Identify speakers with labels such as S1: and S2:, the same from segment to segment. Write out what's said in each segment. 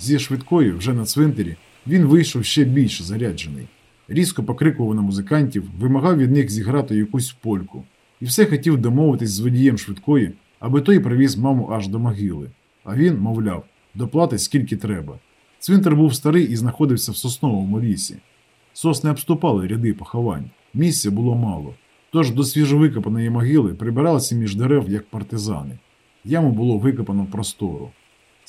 S1: Зі швидкою, вже на цвинтарі, він вийшов ще більш заряджений. Різко покрикував на музикантів, вимагав від них зіграти якусь польку. І все хотів домовитись з водієм швидкої, аби той привіз маму аж до могили. А він, мовляв, доплатить скільки треба. Цвинтар був старий і знаходився в сосновому лісі. Сосни обступали ряди поховань, місця було мало. Тож до свіжовикопаної могили прибиралися між дерев, як партизани. Яму було викопано простору.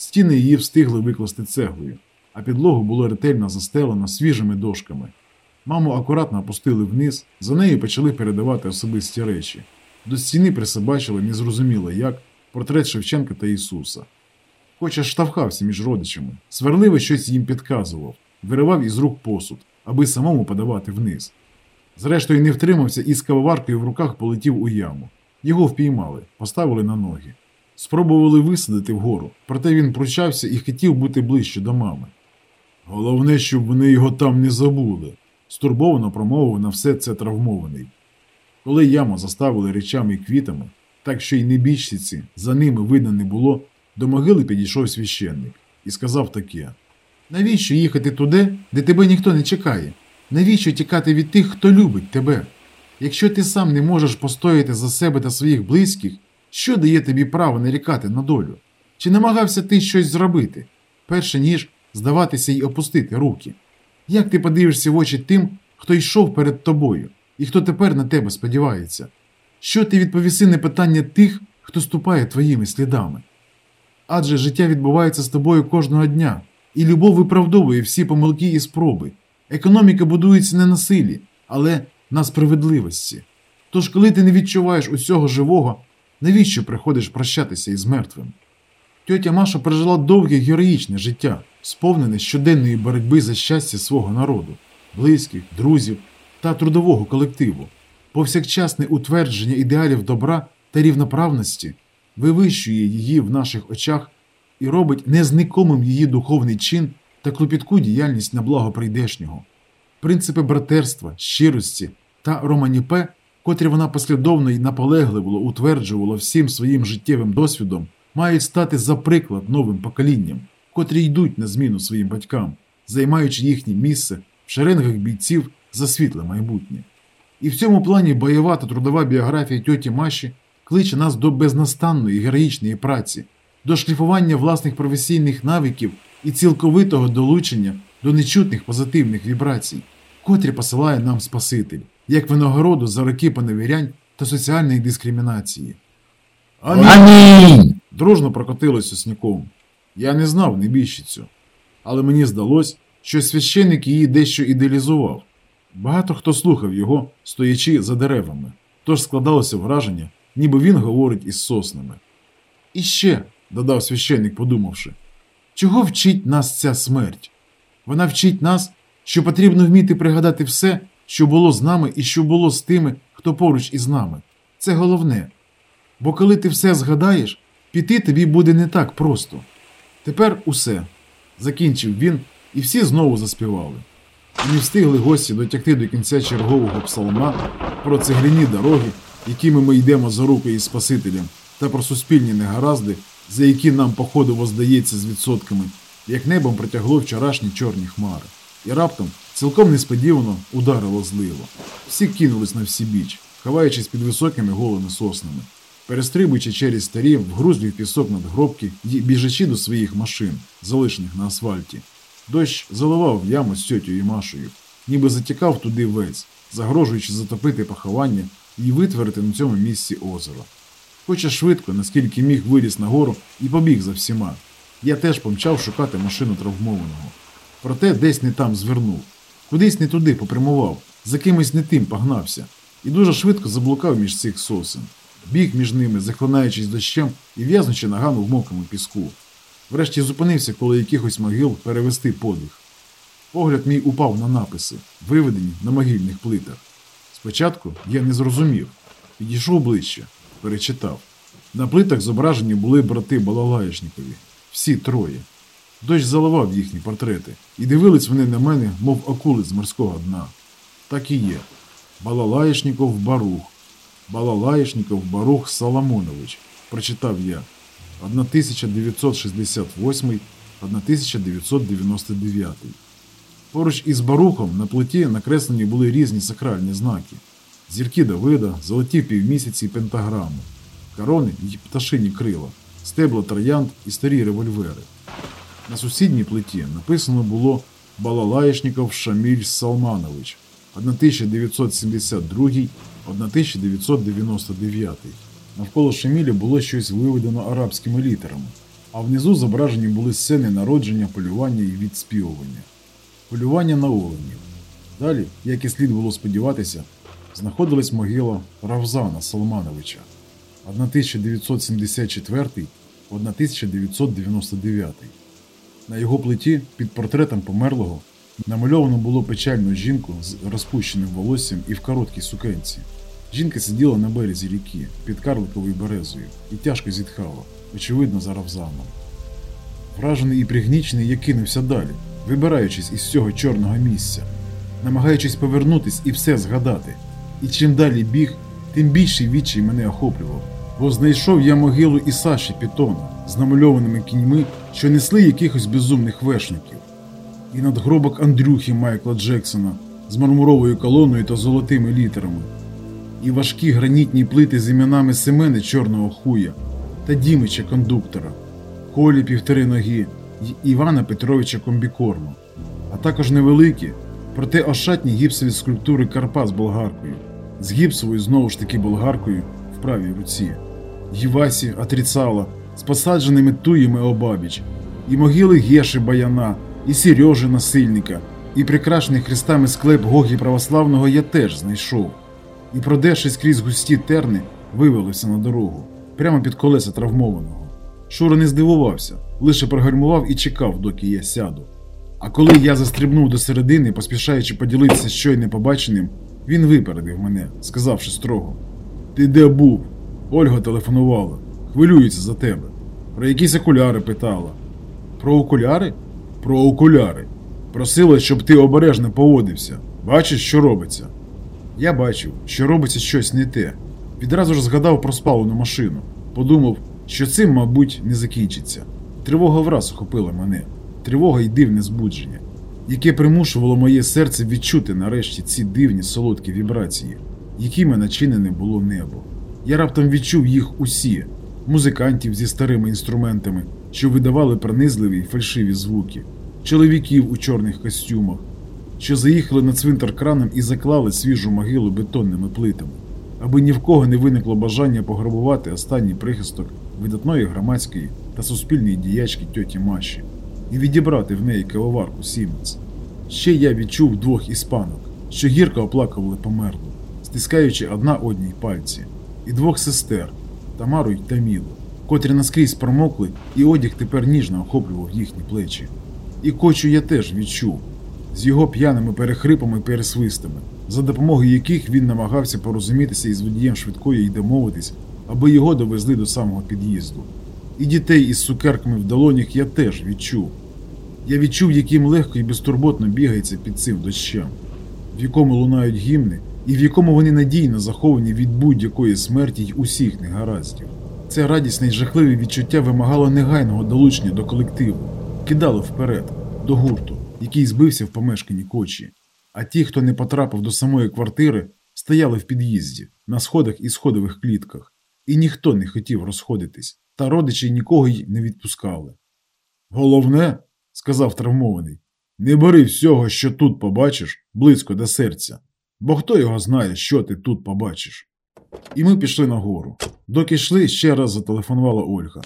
S1: Стіни її встигли викласти цеглою, а підлогу було ретельно застелено свіжими дошками. Маму акуратно опустили вниз, за нею почали передавати особисті речі. До стіни присобачили незрозуміло як портрет Шевченка та Ісуса. Хоча штовхався між родичами, сварливо щось їм підказував, виривав із рук посуд, аби самому подавати вниз. Зрештою, не втримався і з кавоваркою в руках полетів у яму. Його впіймали, поставили на ноги. Спробували висадити вгору, проте він пручався і хотів бути ближче до мами. Головне, щоб вони його там не забули, стурбовано промовив на все це травмований. Коли яму заставили речами і квітами, так що й небіжчиці за ними видно не було, до могили підійшов священник і сказав таке: Навіщо їхати туди, де тебе ніхто не чекає? Навіщо тікати від тих, хто любить тебе? Якщо ти сам не можеш постояти за себе та своїх близьких, що дає тобі право нарікати на долю? Чи намагався ти щось зробити, перше ніж здаватися й опустити руки? Як ти подивишся в очі тим, хто йшов перед тобою і хто тепер на тебе сподівається? Що ти відповіси на питання тих, хто ступає твоїми слідами? Адже життя відбувається з тобою кожного дня, і любов виправдовує всі помилки і спроби. Економіка будується не на силі, але на справедливості. Тож, коли ти не відчуваєш усього живого, навіщо приходиш прощатися із мертвим? Тьотя Маша пережила довге героїчне життя, сповнене щоденної боротьби за щастя свого народу, близьких, друзів та трудового колективу. Повсякчасне утвердження ідеалів добра та рівноправності вивищує її в наших очах і робить незникомим її духовний чин та клопітку діяльність на благо прийдешнього. Принципи братерства, щирості та романіпе, котрі вона послідовно і наполегливо утверджувала всім своїм життєвим досвідом, мають стати за приклад новим поколінням, котрі йдуть на зміну своїм батькам, займаючи їхнє місце в шеренгах бійців за світле майбутнє. І в цьому плані бойова та трудова біографія тьоті Маші кличе нас до безнастанної героїчної праці, до шліфування власних професійних навиків і цілковитого долучення до нечутних позитивних вібрацій, котрі посилає нам Спаситель, як винагороду за роки поневірянь та соціальної дискримінації. Амінь!
S2: Амінь!
S1: Дружно прокотилось осняком. Я не знав небіжчицю, але мені здалось, що священник її дещо ідеалізував. Багато хто слухав його, стоячи за деревами, тож складалося враження, ніби він говорить із соснами. І ще, додав священник, подумавши, чого вчить нас ця смерть? Вона вчить нас, що потрібно вміти пригадати все, що було з нами і що було з тими, хто поруч із нами. Це головне. Бо коли ти все згадаєш, піти тобі буде не так просто. Тепер усе. Закінчив він, і всі знову заспівали. І не встигли гості дотягти до кінця чергового псалма про цегляні дороги, якими ми йдемо за руку із Спасителем, та про суспільні негаразди, за які нам походу воздається з відсотками, як небом притягло вчорашні чорні хмари. І раптом, цілком несподівано, ударило зливо. Всі кинулись на всі біч, ховаючись під високими голими соснами, перестрибуючи через старі, вгрузлі в пісок надгробки і біжачи до своїх машин, залишених на асфальті. Дощ заливав яму з тьотю і Машею, ніби затікав туди весь, загрожуючи затопити поховання і витворити на цьому місці озеро. Хоча швидко, наскільки міг виліз нагору і побіг за всіма. Я теж помчав шукати машину травмованого. Проте десь не там звернув, кудись не туди попрямував, за кимось не тим погнався, і дуже швидко заблукав між цих сосен. Біг між ними, захлинаючись дощем і в'язнучи ногами в мокрому піску. Врешті зупинився коло якихось могил перевести подих. Погляд мій упав на написи, виведені на могильних плитах. Спочатку я не зрозумів, підійшов ближче, перечитав. На плитах зображені були брати Балалаєшнікові, всі троє. Дощ заливав їхні портрети, і дивились вони на мене, мов акули з морського дна. Так і є. Балалаєшніков Барух. Балалаєшніков Барух Соломонович, прочитав я. 1968 1999. Поруч із барухом на плиті накреслені були різні сакральні знаки: зірки Давида, золоті півмісяці і пентаграми, корони й пташині крила, стебла троянд і старі револьвери. На сусідній плиті написано було Балалаєшніков Шаміль Салманович 1972-1999. Навколо Шаміля було щось виведено арабськими літерами, а внизу зображені були сцени народження, полювання і відспівування. Полювання на оленів. Далі, як і слід було сподіватися, знаходилась могила Равзана Салмановича 1974-1999. На його плиті під портретом померлого намальовано було печальну жінку з розпущеним волоссям і в короткій сукенці. Жінка сиділа на березі ріки під карликовою березою і тяжко зітхала, очевидно, за Равзаном. Вражений і пригнічений, я кинувся далі, вибираючись із цього чорного місця, намагаючись повернутись і все згадати. І чим далі біг, тим більший відчай мене охоплював, бо знайшов я могилу і Саші Пітона з намальованими кіньми, що несли якихось безумних вершників, і надгробок Андрюхи Майкла Джексона з мармуровою колоною та золотими літерами, і важкі гранітні плити з іменами Семени Чорного Хуя та Дімича кондуктора, Колі півтори ноги й Івана Петровича Комбікорму, а також невеликі, проте ошатні гіпсові скульптури Карпа з болгаркою, з гіпсовою знову ж таки болгаркою в правій руці, Євасі Атріцала з посадженими туями обабіч, і могили Геши Баяна, і Сережи Насильника, і прикрашений хрестами склеп Гогі Православного я теж знайшов. І, продершись крізь густі терни, вивелився на дорогу, прямо під колеса травмованого. Шура не здивувався, лише прогальмував і чекав, доки я сяду. А коли я застрибнув до середини, поспішаючи поділитися щойно побаченим, він випередив мене, сказавши строго: Ти де був? Ольга телефонувала, хвилюється за тебе. Про якісь окуляри питала. Про окуляри? Про окуляри. Просила, щоб ти обережно поводився. Бачиш, що робиться? Я бачив, що робиться щось не те. Відразу ж згадав про спалену машину. Подумав, що цим, мабуть, не закінчиться. Тривога враз охопила мене, тривога й дивне збудження, яке примушувало моє серце відчути нарешті ці дивні солодкі вібрації, якими начинене було небо. Я раптом відчув їх усі музикантів зі старими інструментами, що видавали пронизливі й фальшиві звуки, чоловіків у чорних костюмах, що заїхали на цвинтар краном і заклали свіжу могилу бетонними плитами, аби ні в кого не виникло бажання пограбувати останній прихисток видатної громадської та суспільної діячки тьоті Маші і відібрати в неї кавоварку Сіменс. Ще я відчув двох іспанок, що гірко оплакували померлу, стискаючи одна одній пальці, і двох сестер Тамару й Тамілу, котрі наскрізь промокли, і одяг тепер ніжно охоплював їхні плечі. І кочу я теж відчув з його п'яними перехрипами і пересвистами, за допомогою яких він намагався порозумітися із водієм швидкої й домовитись, аби його довезли до самого під'їзду. І дітей із цукерками в долонях я теж відчув. Я відчув, яким легко і безтурботно бігається під цим дощем, в якому лунають гімни, і в якому вони надійно заховані від будь-якої смерті й усіх негараздів. Це радісне й жахливе відчуття вимагало негайного долучення до колективу, кидало вперед, до гурту, який збився в помешканні кочі. А ті, хто не потрапив до самої квартири, стояли в під'їзді, на сходах і сходових клітках, і ніхто не хотів розходитись, та родичі нікого й не відпускали. Головне, сказав травмований, не бери всього, що тут побачиш, близько до серця, бо хто його знає, що ти тут побачиш. І ми пішли нагору. Доки йшли, ще раз зателефонувала Ольга.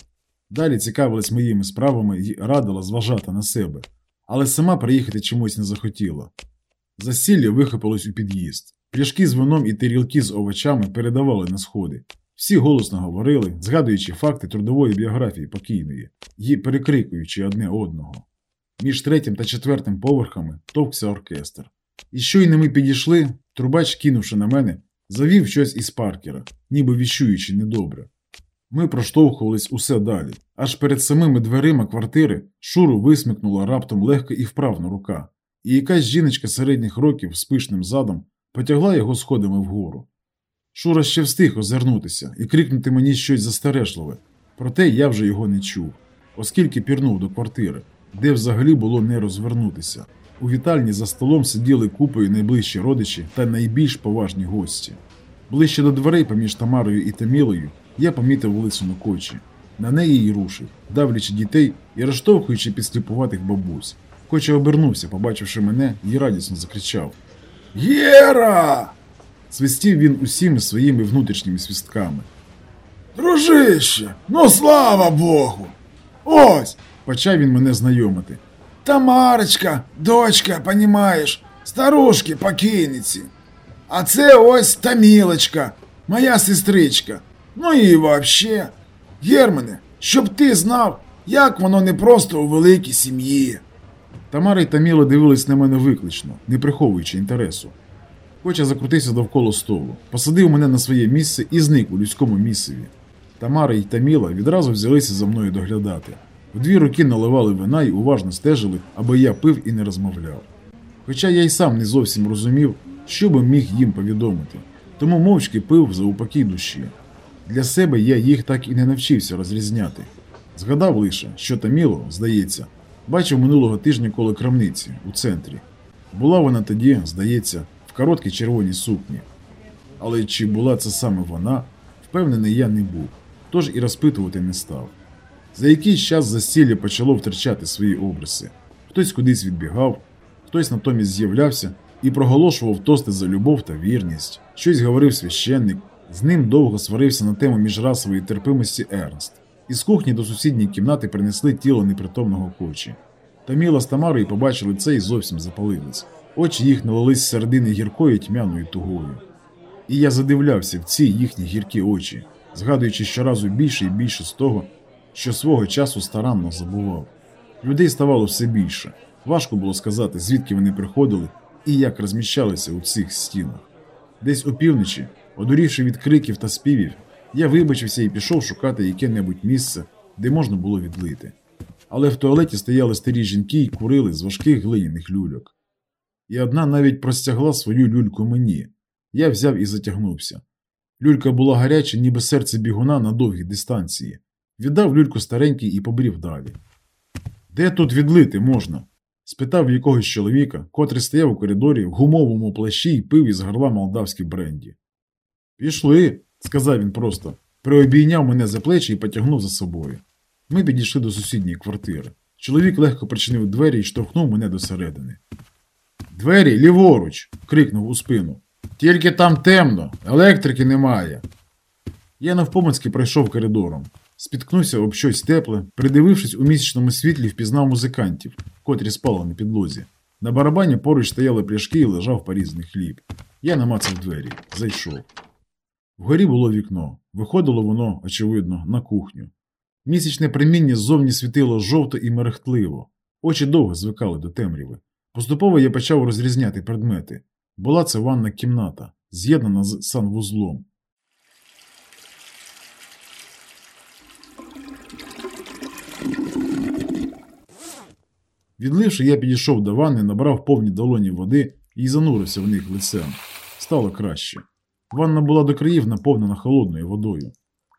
S1: Далі цікавилась моїми справами і радила зважати на себе, але сама приїхати чомусь не захотіла. Засілля вихопилось у під'їзд. Пляшки з вином і тарілки з овочами передавали на сходи. Всі голосно говорили, згадуючи факти трудової біографії покійної і перекрикуючи одне одного. Між третім та четвертим поверхами товкся оркестр. І щойно ми підійшли, трубач, кинувши на мене, завів щось із паркера, ніби віщуючи недобре. Ми проштовхувались усе далі, аж перед самими дверима квартири шуру висмикнула раптом легко і вправно рука, і якась жіночка середніх років з пишним задом потягла його сходами вгору. Шура ще встиг озирнутися і крикнути мені щось застережливе, проте я вже його не чув, оскільки пірнув до квартири, де взагалі було не розвернутися. У вітальні за столом сиділи купою найближчі родичі та найбільш поважні гості. Ближче до дверей поміж Тамарою і Тамілою я помітив лисину кочі. На неї й рушив, давлячи дітей і розштовхуючи підсліпуватих бабусь. Коча обернувся, побачивши мене, і радісно закричав: Єра! Свистів він усіми своїми внутрішніми свістками. Дружище, ну слава Богу! Ось! почав він мене знайомити. Тамарочка, дочка, понімаєш, старушки покійниці. А це ось Тамілочка, моя сестричка. Ну і вообще, Германе, щоб ти знав, як воно не просто у великій сім'ї. Тамара й Таміла дивились на мене виклично, не приховуючи інтересу. Коча закрутився довкола столу, посадив мене на своє місце і зник у людському місцеві. Тамара й Таміла відразу взялися за мною доглядати. В дві руки наливали вина і уважно стежили, аби я пив і не розмовляв. Хоча я й сам не зовсім розумів, що би міг їм повідомити, тому мовчки пив за упокій душі. Для себе я їх так і не навчився розрізняти. Згадав лише, що Таміло, здається, бачив минулого тижня коло крамниці у центрі. Була вона тоді, здається, в короткій червоній сукні. Але чи була це саме вона, впевнений я не був, тож і розпитувати не став. За якийсь час застілля почало втрачати свої обриси. Хтось кудись відбігав, хтось натомість з'являвся і проголошував тости за любов та вірність. Щось говорив священник, з ним довго сварився на тему міжрасової терпимості Ернст. Із кухні до сусідньої кімнати принесли тіло непритомного кочі. Таміла з Тамарою побачили це і зовсім запалились. Очі їх налились середини гіркою тьмяною тугою. І я задивлявся в ці їхні гіркі очі, згадуючи щоразу більше і більше з того, що свого часу старанно забував. Людей ставало все більше. Важко було сказати, звідки вони приходили і як розміщалися у цих стінах. Десь опівночі, одурівши від криків та співів, я вибачився і пішов шукати яке-небудь місце, де можна було відлити. Але в туалеті стояли старі жінки і курили з важких глиняних люльок. І одна навіть простягла свою люльку мені. Я взяв і затягнувся. Люлька була гаряча, ніби серце бігуна на довгій дистанції. Віддав люльку старенький і побрів далі. Де тут відлити можна? спитав якогось чоловіка, котрий стояв у коридорі в гумовому плащі і пив із горла молдавські бренді. Пішли, сказав він просто, приобійняв мене за плечі і потягнув за собою. Ми підійшли до сусідньої квартири. Чоловік легко причинив двері і штовхнув мене досередини. Двері ліворуч. крикнув у спину. Тільки там темно, електрики немає. Я навпомацьки пройшов коридором, спіткнувся об щось тепле, придивившись у місячному світлі, впізнав музикантів, котрі спали на підлозі. На барабані поруч стояли пляшки і лежав порізаний хліб. Я намацав двері, зайшов. Вгорі було вікно. Виходило воно, очевидно, на кухню. Місячне приміння ззовні світило жовто і мерехтливо. Очі довго звикали до темряви. Поступово я почав розрізняти предмети. Була це ванна кімната, з'єднана з санвузлом. Відливши, я підійшов до ванни, набрав повні долоні води і занурився в них лицем. Стало краще. Ванна була до країв наповнена холодною водою.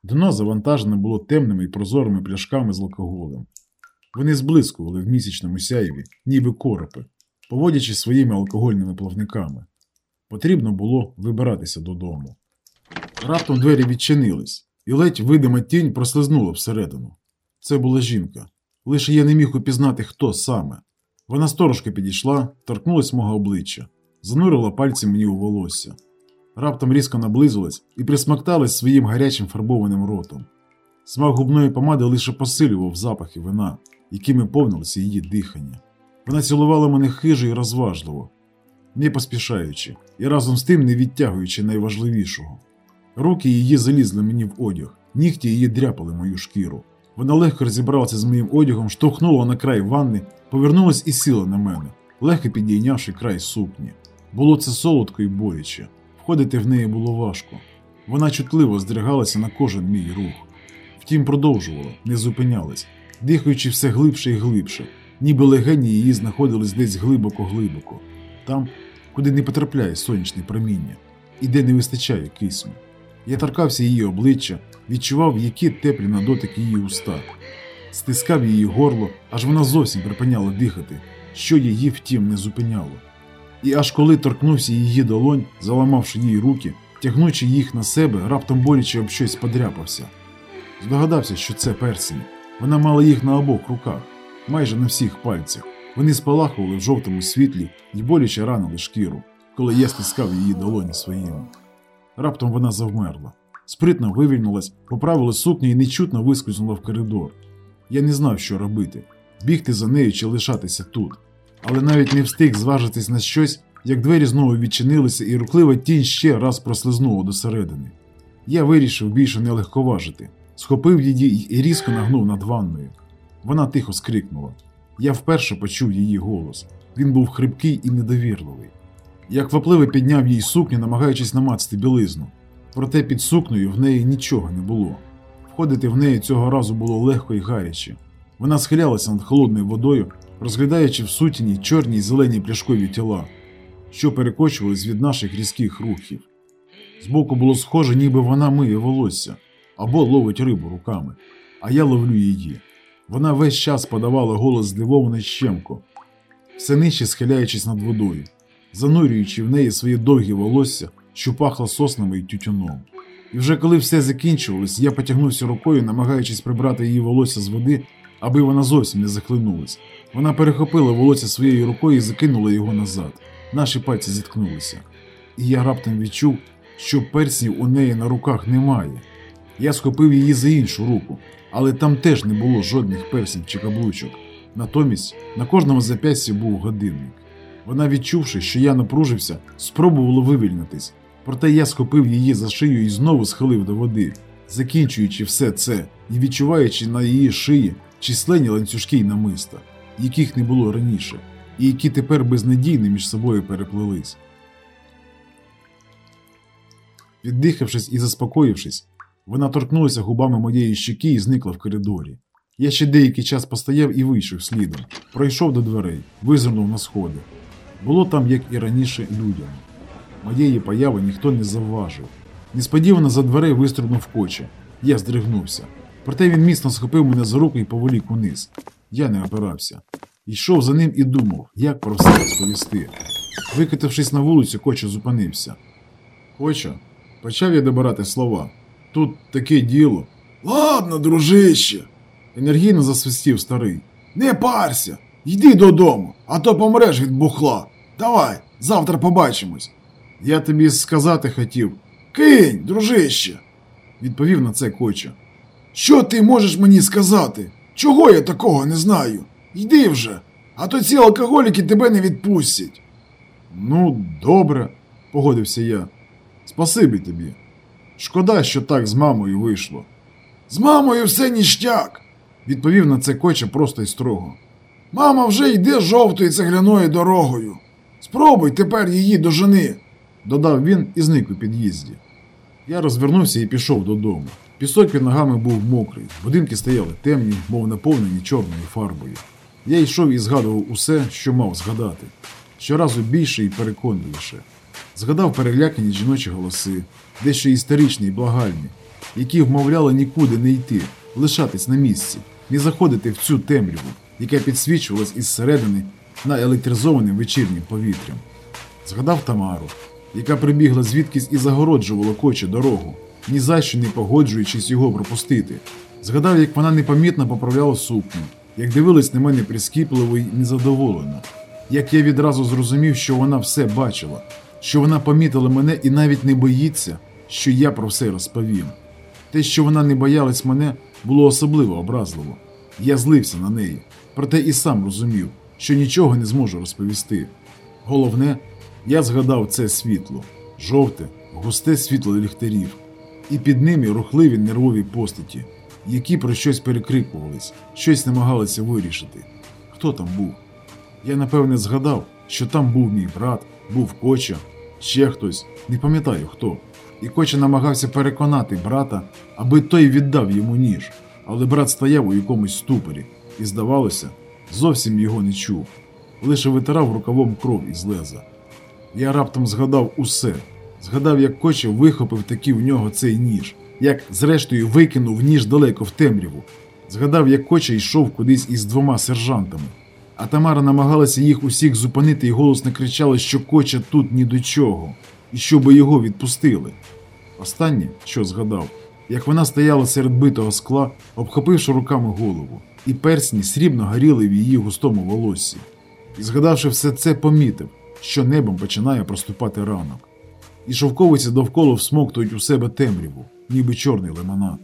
S1: Дно завантажене було темними і прозорими пляшками з алкоголем. Вони зблискували в місячному сяєві, ніби коропи, поводячи своїми алкогольними плавниками. Потрібно було вибиратися додому. Раптом двері відчинились, і ледь видима тінь прослизнула всередину. Це була жінка. Лише я не міг упізнати, хто саме. Вона сторожки підійшла, торкнулась мого обличчя, занурила пальці мені у волосся. Раптом різко наблизилась і присмакталась своїм гарячим фарбованим ротом. Смак губної помади лише посилював запахи вина, якими повнилося її дихання. Вона цілувала мене хижо і розважливо, не поспішаючи і разом з тим не відтягуючи найважливішого. Руки її залізли мені в одяг, нігті її дряпали мою шкіру. Вона легко розібралася з моїм одягом, штовхнула на край ванни, повернулась і сіла на мене, легко підійнявши край сукні. Було це солодко і боляче. Входити в неї було важко. Вона чутливо здригалася на кожен мій рух. Втім, продовжувала, не зупинялась, дихаючи все глибше і глибше, ніби легені її знаходились десь глибоко-глибоко, там, куди не потрапляє сонячне проміння, і де не вистачає кисню. Я торкався її обличчя, відчував, які теплі на дотик її уста. стискав її горло, аж вона зовсім припиняла дихати, що її втім не зупиняло. І аж коли торкнувся її долонь, заламавши їй руки, тягнучи їх на себе, раптом боляче об щось подряпався. Здогадався, що це персень. Вона мала їх на обох руках, майже на всіх пальцях. Вони спалахували в жовтому світлі і боляче ранили шкіру, коли я стискав її долоні своїми. Раптом вона завмерла. Спритно вивільнулась, поправила сукню і нечутно вискользнула в коридор. Я не знав, що робити бігти за нею чи лишатися тут. Але навіть не встиг зважитись на щось, як двері знову відчинилися, і руклива тінь ще раз прослизнула досередини. Я вирішив більше не легковажити, схопив її і різко нагнув над ванною. Вона тихо скрикнула. Я вперше почув її голос. Він був хрипкий і недовірливий. Я квапливо підняв їй сукню, намагаючись намацати білизну. Проте під сукнею в неї нічого не було. Входити в неї цього разу було легко і гаряче. Вона схилялася над холодною водою, розглядаючи в сутіні чорні й зелені пляшкові тіла, що перекочувались від наших різких рухів. Збоку було схоже, ніби вона миє волосся або ловить рибу руками, а я ловлю її. Вона весь час подавала голос здивований щемко, все нижче схиляючись над водою, занурюючи в неї своє довгі волосся, що пахло соснами і тютюном. І вже коли все закінчувалось, я потягнувся рукою, намагаючись прибрати її волосся з води, аби вона зовсім не захлинулась. Вона перехопила волосся своєю рукою і закинула його назад. Наші пальці зіткнулися. І я раптом відчув, що перснів у неї на руках немає. Я схопив її за іншу руку, але там теж не було жодних перснів чи каблучок. Натомість на кожному зап'ясті був годинник. Вона, відчувши, що я напружився, спробувала вивільнитись, проте я схопив її за шию і знову схилив до води, закінчуючи все це і відчуваючи на її шиї численні ланцюжки й намиста, яких не було раніше, і які тепер безнадійно між собою переплелись. Віддихавшись і заспокоївшись, вона торкнулася губами моєї щеки і зникла в коридорі. Я ще деякий час постояв і вийшов слідом, пройшов до дверей, визирнув на сходи. Було там, як і раніше, людям. Моєї появи ніхто не завважив. Несподівано за дверей вистрибнув коче. Я здригнувся. Проте він міцно схопив мене за руку і поволік униз. Я не опирався. Йшов за ним і думав, як про все розповісти. Викотившись на вулицю, Коча зупинився. Коча, почав я добирати слова. Тут таке діло. Ладно, дружище, енергійно засвистів старий. Не парся, йди додому, а то помреш від бухла. Давай, завтра побачимось. Я тобі сказати хотів. Кинь, дружище, відповів на це Коча. Що ти можеш мені сказати? Чого я такого не знаю? Йди вже, а то ці алкоголіки тебе не відпустять. Ну, добре, погодився я. Спасибі тобі. Шкода, що так з мамою вийшло. З мамою все ніштяк, відповів на це Коча просто й строго. Мама вже йде жовтою цегляною дорогою. Спробуй тепер її дожени, додав він і зник у під'їзді. Я розвернувся і пішов додому. Пісок під ногами був мокрий, будинки стояли темні, мов наповнені чорною фарбою. Я йшов і згадував усе, що мав згадати, щоразу більше і переконливіше. Згадав перелякані жіночі голоси, дещо історичні і благальні, які вмовляли нікуди не йти, лишатись на місці, не заходити в цю темряву, яка підсвічувалась із середини на електризованим вечірнім повітрям. Згадав Тамару, яка прибігла звідкись і загороджувала коче дорогу, ні за що не погоджуючись його пропустити. Згадав, як вона непомітно поправляла сукню, як дивилась на мене прискіпливо й незадоволено, як я відразу зрозумів, що вона все бачила, що вона помітила мене і навіть не боїться, що я про все розповім. Те, що вона не боялась мене, було особливо образливо. Я злився на неї, проте і сам розумів, що нічого не зможу розповісти. Головне, я згадав це світло, жовте, густе світло ліхтарів, і під ними рухливі нервові постаті, які про щось перекрикувались, щось намагалися вирішити. Хто там був? Я напевне згадав, що там був мій брат, був Коча, ще хтось, не пам'ятаю хто. І Коча намагався переконати брата, аби той віддав йому ніж, але брат стояв у якомусь ступорі і, здавалося, зовсім його не чув, лише витирав рукавом кров із леза. Я раптом згадав усе, згадав, як Коча вихопив таки в нього цей ніж, як, зрештою, викинув ніж далеко в темряву, Згадав, як Коча йшов кудись із двома сержантами, а Тамара намагалася їх усіх зупинити і голосно кричала, що Коча тут ні до чого, і щоби його відпустили. Останнє, що згадав, як вона стояла серед битого скла, обхопивши руками голову, і персні срібно горіли в її густому волоссі. І, згадавши все це, помітив, що небом починає проступати ранок, і шовковиці довкола всмоктують у себе темряву, ніби чорний лимонад.